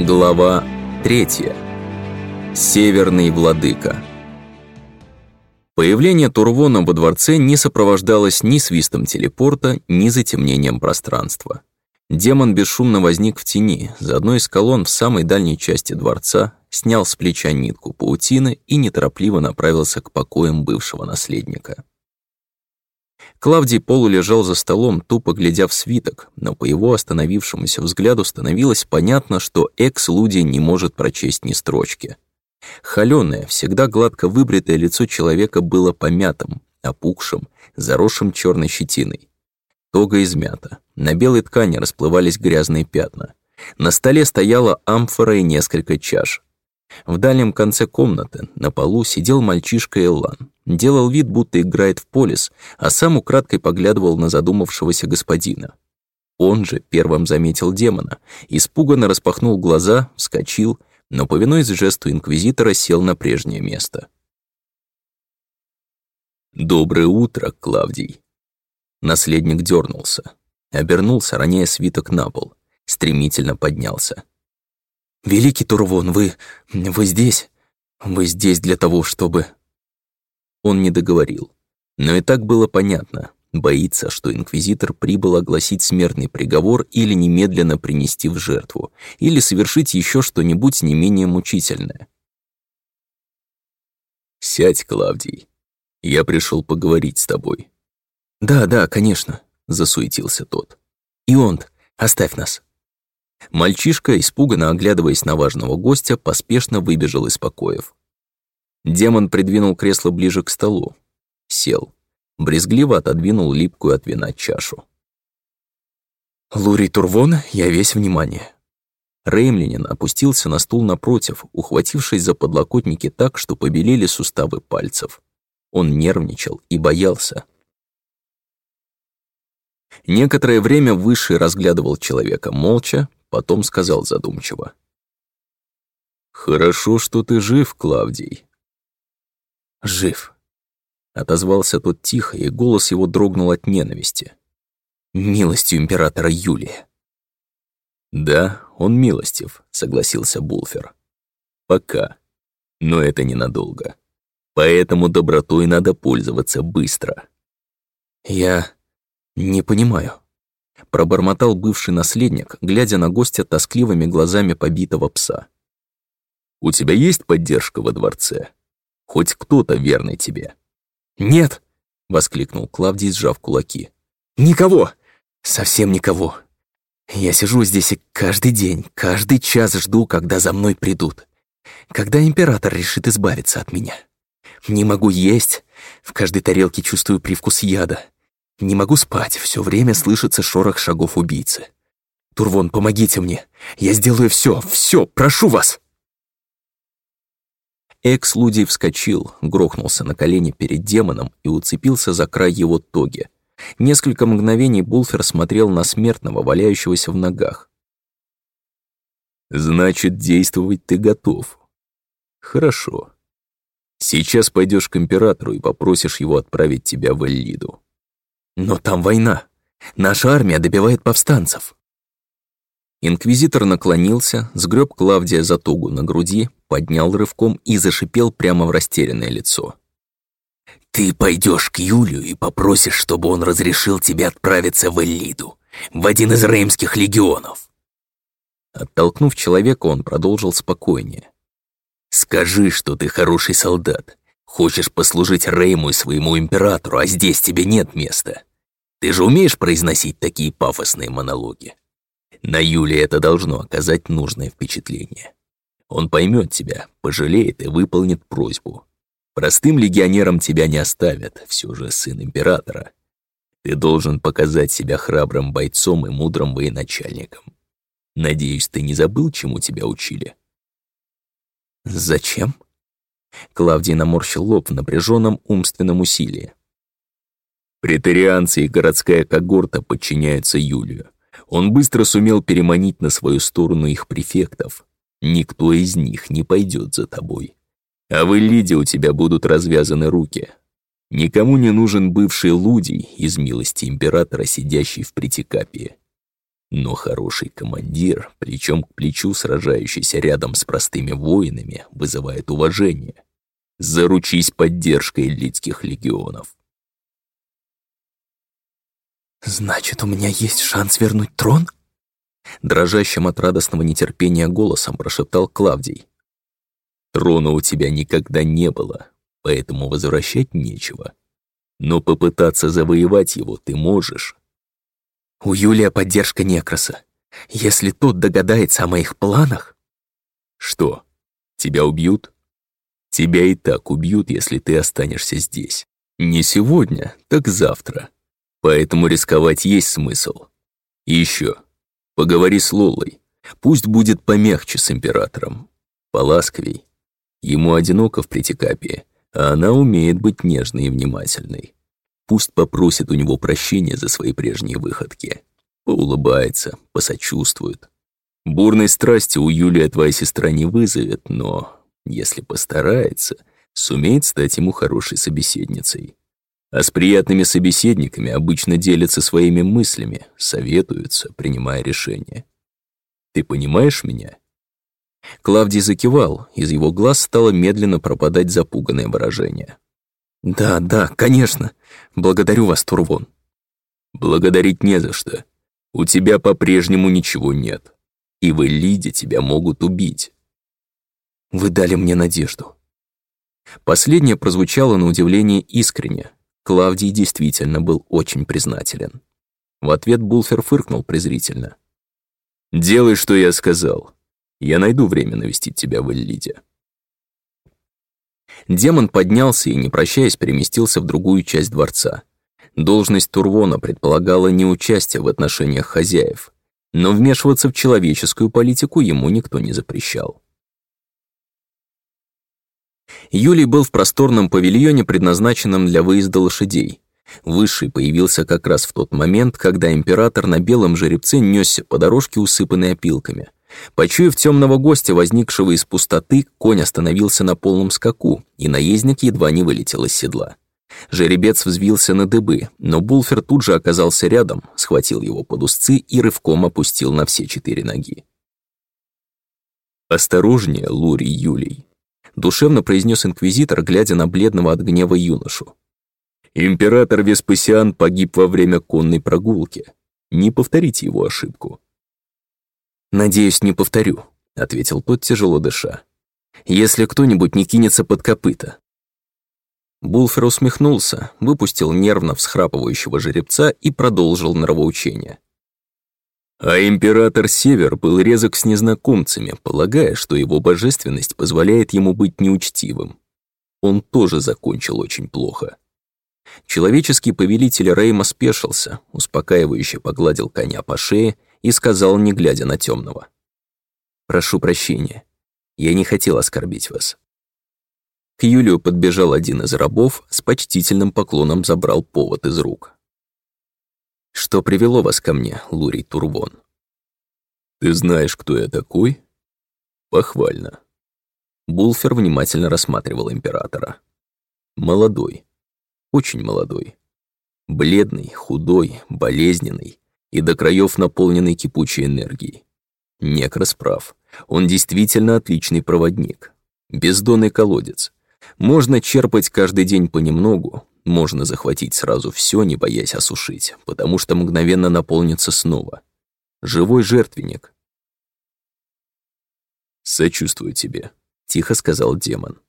Глава 3. Северный владыка. Появление Турвона во дворце не сопровождалось ни свистом телепорта, ни затемнением пространства. Демон бесшумно возник в тени, за одной из колонн в самой дальней части дворца, снял с плеча нитку паутины и неторопливо направился к покоям бывшего наследника. Клавдий полулежал за столом, тупо глядя в свиток, но по его остановившемуся взгляду становилось понятно, что экс-Лудий не может прочесть ни строчки. Холёное, всегда гладко выбритое лицо человека было помятым, опухшим, заросшим черной щетиной. Тога измята, на белой ткани расплывались грязные пятна. На столе стояла амфора и несколько чаш. В дальнем конце комнаты, на полу, сидел мальчишка Эллан. Делал вид, будто играет в полис, а сам украдкой поглядывал на задумавшегося господина. Он же первым заметил демона, испуганно распахнул глаза, вскочил, но, повинуясь жесту инквизитора, сел на прежнее место. «Доброе утро, Клавдий!» Наследник дернулся, обернулся, роняя свиток на пол, стремительно поднялся. «Великий Турвон, вы... вы здесь? Вы здесь для того, чтобы...» Он не договорил. Но и так было понятно. Боится, что инквизитор прибыл огласить смертный приговор или немедленно принести в жертву, или совершить еще что-нибудь не менее мучительное. «Сядь, Клавдий. Я пришел поговорить с тобой». «Да, да, конечно», — засуетился тот. «Ионт, оставь нас». Мальчишка, испуганно оглядываясь на важного гостя, поспешно выбежал из покоев. Демон придвинул кресло ближе к столу. Сел. Брезгливо отодвинул липкую от вина чашу. «Лурий Турвон, я весь внимание». Реймлинин опустился на стул напротив, ухватившись за подлокотники так, что побелели суставы пальцев. Он нервничал и боялся. Некоторое время Высший разглядывал человека молча, потом сказал задумчиво. «Хорошо, что ты жив, Клавдий. «Жив», — отозвался тот тихо, и голос его дрогнул от ненависти. «Милостью императора Юлия». «Да, он милостив», — согласился Булфер. «Пока. Но это ненадолго. Поэтому добротой надо пользоваться быстро». «Я не понимаю», — пробормотал бывший наследник, глядя на гостя тоскливыми глазами побитого пса. «У тебя есть поддержка во дворце?» Хоть кто-то верный тебе». «Нет!» — воскликнул Клавдий, сжав кулаки. «Никого! Совсем никого! Я сижу здесь и каждый день, каждый час жду, когда за мной придут. Когда император решит избавиться от меня. Не могу есть, в каждой тарелке чувствую привкус яда. Не могу спать, все время слышится шорох шагов убийцы. Турвон, помогите мне. Я сделаю все, все, прошу вас!» Экс-лудий вскочил, грохнулся на колени перед демоном и уцепился за край его тоги. Несколько мгновений Булфер смотрел на смертного, валяющегося в ногах. «Значит, действовать ты готов. Хорошо. Сейчас пойдешь к императору и попросишь его отправить тебя в Эллиду. Но там война. Наша армия добивает повстанцев». Инквизитор наклонился, сгреб Клавдия за тугу на груди, поднял рывком и зашипел прямо в растерянное лицо. «Ты пойдешь к Юлию и попросишь, чтобы он разрешил тебе отправиться в Эллиду, в один из реймских легионов». Оттолкнув человека, он продолжил спокойнее. «Скажи, что ты хороший солдат, хочешь послужить Рейму и своему императору, а здесь тебе нет места. Ты же умеешь произносить такие пафосные монологи?» На Юле это должно оказать нужное впечатление. Он поймет тебя, пожалеет и выполнит просьбу. Простым легионером тебя не оставят, все же сын императора. Ты должен показать себя храбрым бойцом и мудрым военачальником. Надеюсь, ты не забыл, чему тебя учили? Зачем? Клавдий наморщил лоб в напряженном умственном усилии. Претерианцы и городская когорта подчиняются Юлию. Он быстро сумел переманить на свою сторону их префектов. Никто из них не пойдет за тобой. А в Элиде у тебя будут развязаны руки. Никому не нужен бывший Лудий из милости императора, сидящий в Притикапии. Но хороший командир, плечом к плечу сражающийся рядом с простыми воинами, вызывает уважение. Заручись поддержкой элитских легионов. «Значит, у меня есть шанс вернуть трон?» Дрожащим от радостного нетерпения голосом прошептал Клавдий. «Трона у тебя никогда не было, поэтому возвращать нечего. Но попытаться завоевать его ты можешь». «У Юлия поддержка Некроса. Если тот догадается о моих планах...» «Что, тебя убьют?» «Тебя и так убьют, если ты останешься здесь. Не сегодня, так завтра. Поэтому рисковать есть смысл. И еще, поговори с Лолой. Пусть будет помягче с императором. Поласковей. Ему одиноко в притекапии, а она умеет быть нежной и внимательной. Пусть попросит у него прощения за свои прежние выходки. Поулыбается, посочувствует. Бурной страсти у Юлии твоя сестра не вызовет, но, если постарается, сумеет стать ему хорошей собеседницей. А с приятными собеседниками обычно делятся своими мыслями, советуются, принимая решения. Ты понимаешь меня? Клавдий закивал, из его глаз стало медленно пропадать запуганное выражение. «Да, да, конечно. Благодарю вас, Турвон». «Благодарить не за что. У тебя по-прежнему ничего нет. И в Элиде тебя могут убить». «Вы дали мне надежду». Последнее прозвучало на удивление искренне, Клавдий действительно был очень признателен. В ответ Булфер фыркнул презрительно. «Делай, что я сказал. Я найду время навестить тебя в Эллиде». Демон поднялся и, не прощаясь, переместился в другую часть дворца. Должность Турвона предполагала не участие в отношениях хозяев, но вмешиваться в человеческую политику ему никто не запрещал. Юлий был в просторном павильоне, предназначенном для выезда лошадей. Высший появился как раз в тот момент, когда император на белом жеребце несся по дорожке, усыпанной опилками. Почуяв темного гостя, возникшего из пустоты, конь остановился на полном скаку, и наездник едва не вылетел из седла. Жеребец взвился на дыбы, но Булфер тут же оказался рядом, схватил его под узцы и рывком опустил на все четыре ноги. «Осторожнее, Лурий Юлий», душевно произнес инквизитор, глядя на бледного от гнева юношу. Император Веспасиан погиб во время конной прогулки. Не повторите его ошибку. «Надеюсь, не повторю», — ответил тот, тяжело дыша. «Если кто-нибудь не кинется под копыта». Булфер усмехнулся, выпустил нервно всхрапывающего жеребца и продолжил нравоучение. А император Север был резок с незнакомцами, полагая, что его божественность позволяет ему быть неучтивым. Он тоже закончил очень плохо. Человеческий повелитель Рейма спешился, успокаивающе погладил коня по шее и сказал, не глядя на темного. «Прошу прощения, я не хотел оскорбить вас». К Юлию подбежал один из рабов, с почтительным поклоном забрал повод из рук. Что привело вас ко мне, Лурий Турвон? Ты знаешь, кто я такой? Похвально. Булфер внимательно рассматривал императора. Молодой. Очень молодой. Бледный, худой, болезненный и до краев наполненный кипучей энергией. Некрас прав. Он действительно отличный проводник. Бездонный колодец. Можно черпать каждый день понемногу, можно захватить сразу все, не боясь осушить, потому что мгновенно наполнится снова. Живой жертвенник. «Сочувствую тебе», — тихо сказал демон.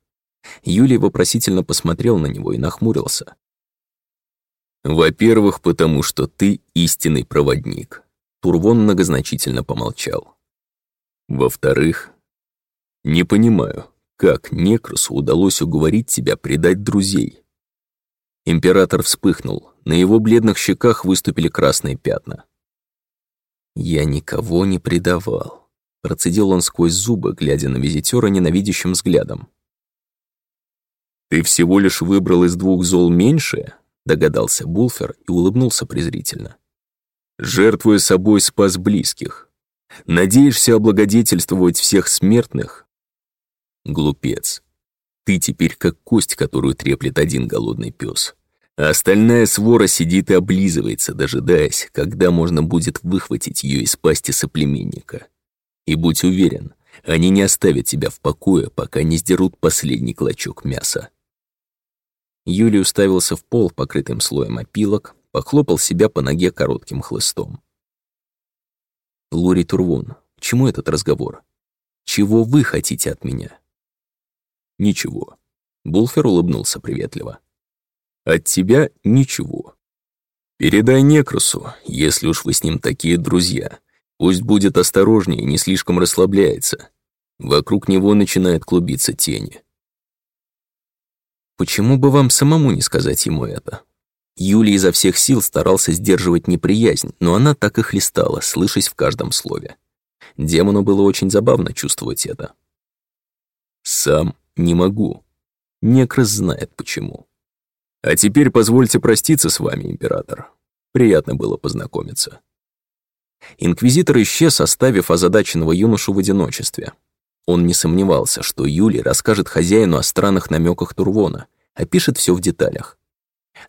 Юлий вопросительно посмотрел на него и нахмурился. «Во-первых, потому что ты истинный проводник», — Турвон многозначительно помолчал. «Во-вторых, не понимаю, как Некрусу удалось уговорить тебя предать друзей, Император вспыхнул, на его бледных щеках выступили красные пятна. «Я никого не предавал», — процедил он сквозь зубы, глядя на визитера ненавидящим взглядом. «Ты всего лишь выбрал из двух зол меньшее?» — догадался Булфер и улыбнулся презрительно. «Жертвуя собой спас близких. Надеешься облагодетельствовать всех смертных?» «Глупец. Ты теперь как кость, которую треплет один голодный пес. А остальная свора сидит и облизывается, дожидаясь, когда можно будет выхватить ее из пасти соплеменника. И будь уверен, они не оставят тебя в покое, пока не сдерут последний клочок мяса. Юлий уставился в пол, покрытым слоем опилок, похлопал себя по ноге коротким хлыстом. «Лури Турвун, чему этот разговор? Чего вы хотите от меня?» «Ничего». Булфер улыбнулся приветливо. «От тебя ничего. Передай Некрусу, если уж вы с ним такие друзья, пусть будет осторожнее и не слишком расслабляется. Вокруг него начинает клубиться тени». «Почему бы вам самому не сказать ему это?» Юлий изо всех сил старался сдерживать неприязнь, но она так и хлестала, слышась в каждом слове. Демону было очень забавно чувствовать это. «Сам не могу. Некрос знает почему. А теперь позвольте проститься с вами, император. Приятно было познакомиться». Инквизитор исчез, оставив озадаченного юношу в одиночестве. Он не сомневался, что Юлий расскажет хозяину о странных намеках Турвона, опишет все в деталях.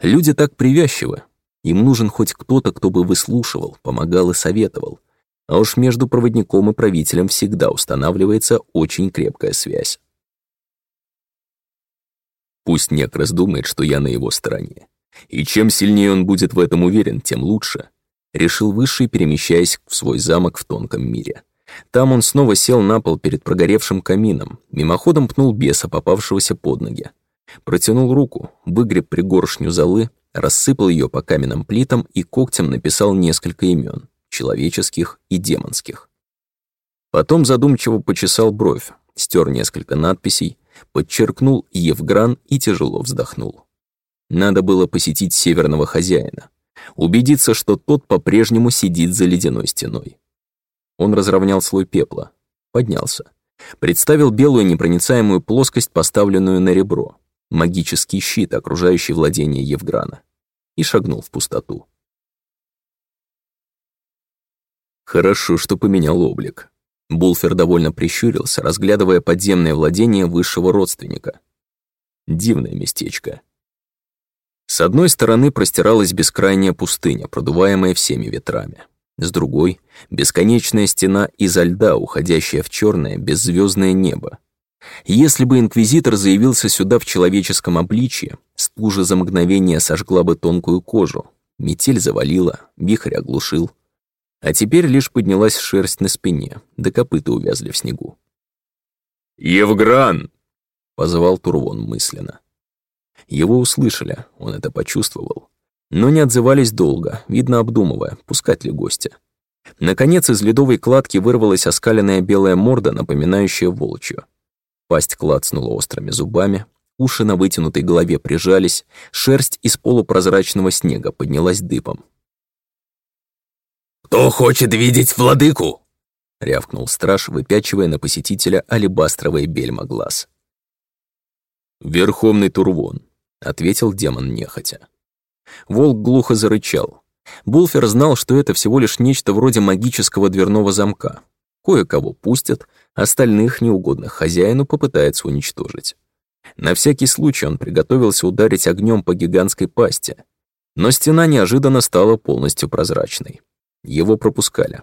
Люди так привязчивы. Им нужен хоть кто-то, кто бы выслушивал, помогал и советовал. А уж между проводником и правителем всегда устанавливается очень крепкая связь. Пусть Некрас думает, что я на его стороне. И чем сильнее он будет в этом уверен, тем лучше. Решил Высший, перемещаясь в свой замок в тонком мире. Там он снова сел на пол перед прогоревшим камином, мимоходом пнул беса, попавшегося под ноги. Протянул руку, выгреб пригоршню золы, рассыпал ее по каменным плитам и когтем написал несколько имен, человеческих и демонских. Потом задумчиво почесал бровь, стер несколько надписей, подчеркнул Евгран и тяжело вздохнул. Надо было посетить северного хозяина, убедиться, что тот по-прежнему сидит за ледяной стеной. Он разровнял слой пепла, поднялся, представил белую непроницаемую плоскость, поставленную на ребро, магический щит, окружающий владение Евграна, и шагнул в пустоту. Хорошо, что поменял облик. Булфер довольно прищурился, разглядывая подземное владение высшего родственника. Дивное местечко. С одной стороны простиралась бескрайняя пустыня, продуваемая всеми ветрами. С другой — бесконечная стена изо льда, уходящая в черное, беззвездное небо, если бы инквизитор заявился сюда в человеческом обличье, стужа за мгновение сожгла бы тонкую кожу, метель завалила, вихрь оглушил. А теперь лишь поднялась шерсть на спине, да копыта увязли в снегу. «Евгран!» — позвал Турвон мысленно. Его услышали, он это почувствовал. Но не отзывались долго, видно обдумывая, пускать ли гостя. Наконец из ледовой кладки вырвалась оскаленная белая морда, напоминающая волчью. Пасть клацнула острыми зубами, уши на вытянутой голове прижались, шерсть из полупрозрачного снега поднялась дыбом. «Кто хочет видеть владыку?» — рявкнул страж, выпячивая на посетителя алебастровые бельма глаз. «Верховный Турвон», — ответил демон нехотя. Волк глухо зарычал. Булфер знал, что это всего лишь нечто вроде магического дверного замка. Кое-кого пустят, остальных неугодных хозяину попытается уничтожить. На всякий случай он приготовился ударить огнем по гигантской пасти, но стена неожиданно стала полностью прозрачной. Его пропускали.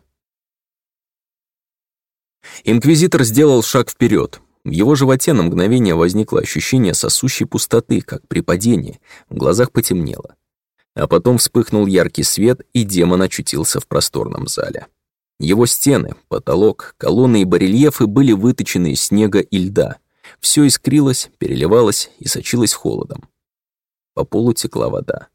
Инквизитор сделал шаг вперед. В его животе на мгновение возникло ощущение сосущей пустоты, как при падении, в глазах потемнело. А потом вспыхнул яркий свет, и демон очутился в просторном зале. Его стены, потолок, колонны и барельефы были выточены из снега и льда. Все искрилось, переливалось и сочилось холодом. По полу текла вода.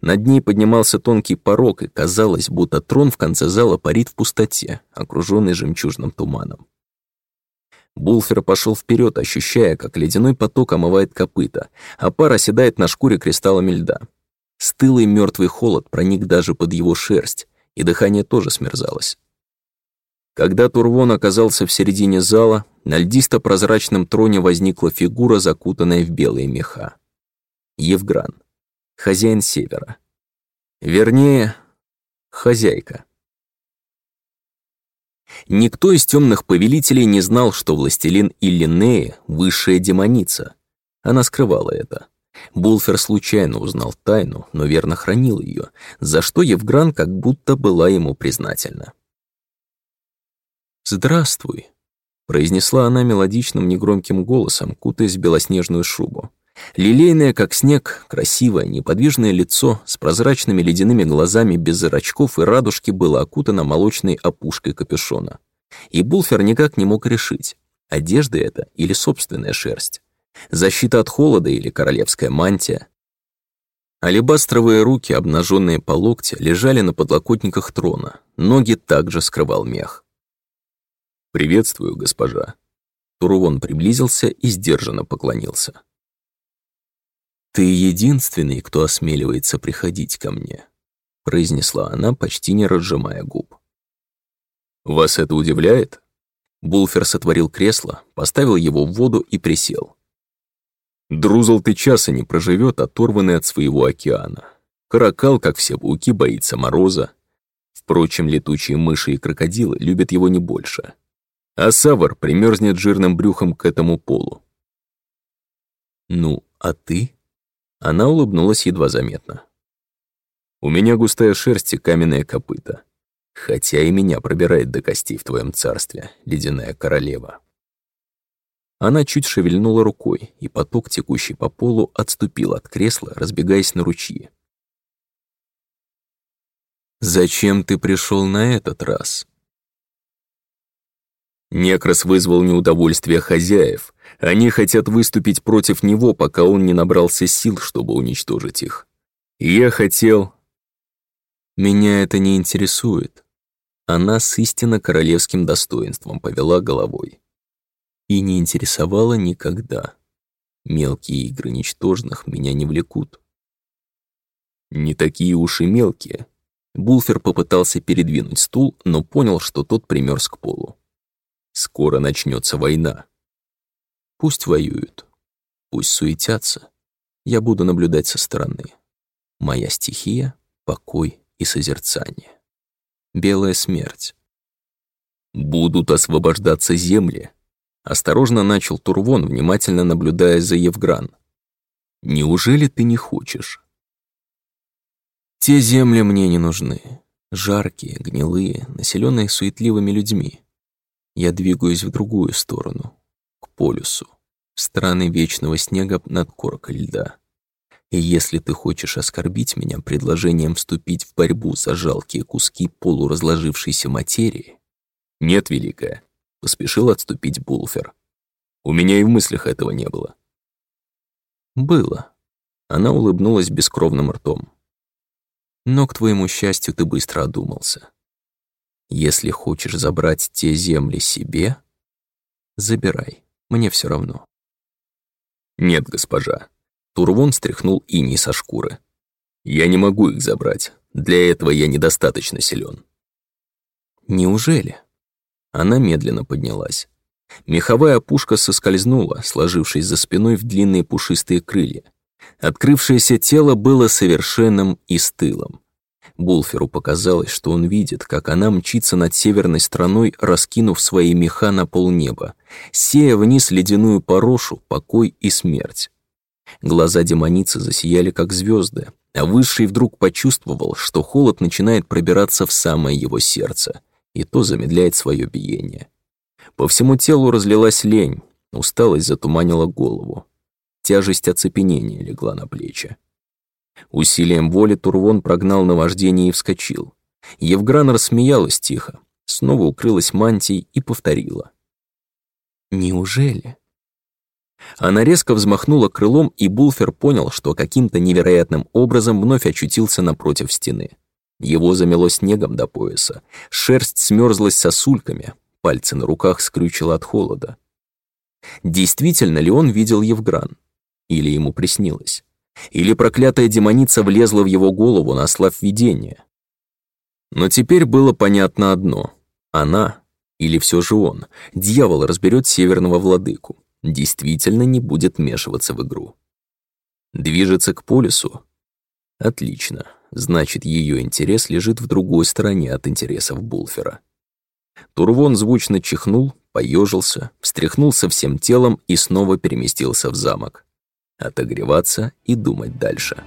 Над ней поднимался тонкий порог, и казалось, будто трон в конце зала парит в пустоте, окруженный жемчужным туманом. Булфер пошел вперед, ощущая, как ледяной поток омывает копыта, а пар оседает на шкуре кристаллами льда. Стылый мертвый холод проник даже под его шерсть, и дыхание тоже смерзалось. Когда Турвон оказался в середине зала, на льдисто-прозрачном троне возникла фигура, закутанная в белые меха. Евгран, хозяин Севера. Вернее, хозяйка. Никто из темных повелителей не знал, что властелин Иллинеи — высшая демоница. Она скрывала это. Булфер случайно узнал тайну, но верно хранил ее, за что Евгран как будто была ему признательна. «Здравствуй», — произнесла она мелодичным негромким голосом, кутаясь в белоснежную шубу. Лилейное, как снег, красивое, неподвижное лицо с прозрачными ледяными глазами без зрачков и радужки было окутано молочной опушкой капюшона. И Булфер никак не мог решить, одежда это или собственная шерсть. Защита от холода или королевская мантия. Алебастровые руки, обнаженные по локте, лежали на подлокотниках трона, ноги также скрывал мех. «Приветствую, госпожа». Турувон приблизился и сдержанно поклонился. «Ты единственный, кто осмеливается приходить ко мне», произнесла она, почти не разжимая губ. «Вас это удивляет?» Булфер сотворил кресло, поставил его в воду и присел. Друзл ты часа не проживет, оторванный от своего океана. Каракал, как все пауки, боится мороза. Впрочем, летучие мыши и крокодилы любят его не больше. А Савар примерзнет жирным брюхом к этому полу. «Ну, а ты?» Она улыбнулась едва заметно. «У меня густая шерсть и каменное копыта. Хотя и меня пробирает до костей в твоем царстве, ледяная королева». Она чуть шевельнула рукой, и поток, текущий по полу, отступил от кресла, разбегаясь на ручьи. «Зачем ты пришел на этот раз?» Некрас вызвал неудовольствие хозяев. Они хотят выступить против него, пока он не набрался сил, чтобы уничтожить их. я хотел... Меня это не интересует. Она с истинно королевским достоинством повела головой и не интересовала никогда. Мелкие игры ничтожных меня не влекут. Не такие уж и мелкие. Булфер попытался передвинуть стул, но понял, что тот примерз к полу. Скоро начнется война. Пусть воюют, пусть суетятся. Я буду наблюдать со стороны. Моя стихия — покой и созерцание. Белая смерть. Будут освобождаться земли, Осторожно начал Турвон, внимательно наблюдая за Евгран. «Неужели ты не хочешь?» «Те земли мне не нужны. Жаркие, гнилые, населенные суетливыми людьми. Я двигаюсь в другую сторону, к полюсу, в страны вечного снега над коркой льда. И если ты хочешь оскорбить меня предложением вступить в борьбу за жалкие куски полуразложившейся материи... Нет, Великая, Поспешил отступить Булфер. У меня и в мыслях этого не было. Было. Она улыбнулась бескровным ртом. Но, к твоему счастью, ты быстро одумался. Если хочешь забрать те земли себе, забирай, мне все равно. Нет, госпожа. Турвон стряхнул иней со шкуры. Я не могу их забрать. Для этого я недостаточно силен. Неужели? Она медленно поднялась. Меховая пушка соскользнула, сложившись за спиной в длинные пушистые крылья. Открывшееся тело было совершенным и стылым. Булферу показалось, что он видит, как она мчится над северной страной, раскинув свои меха на полнеба, сея вниз ледяную порошу, покой и смерть. Глаза демоницы засияли, как звезды, а Высший вдруг почувствовал, что холод начинает пробираться в самое его сердце и то замедляет свое биение. По всему телу разлилась лень, усталость затуманила голову. Тяжесть оцепенения легла на плечи. Усилием воли Турвон прогнал наваждение и вскочил. Евгран рассмеялась тихо, снова укрылась мантией и повторила. «Неужели?» Она резко взмахнула крылом, и Булфер понял, что каким-то невероятным образом вновь очутился напротив стены. Его замело снегом до пояса, шерсть смерзлась сосульками, пальцы на руках скрючило от холода. Действительно ли он видел Евгран? Или ему приснилось? Или проклятая демоница влезла в его голову, наслав видение? Но теперь было понятно одно. Она, или все же он, дьявол разберет северного владыку, действительно не будет вмешиваться в игру. Движется к полюсу? Отлично значит, ее интерес лежит в другой стороне от интересов Булфера. Турвон звучно чихнул, поежился, встряхнулся всем телом и снова переместился в замок. отогреваться и думать дальше.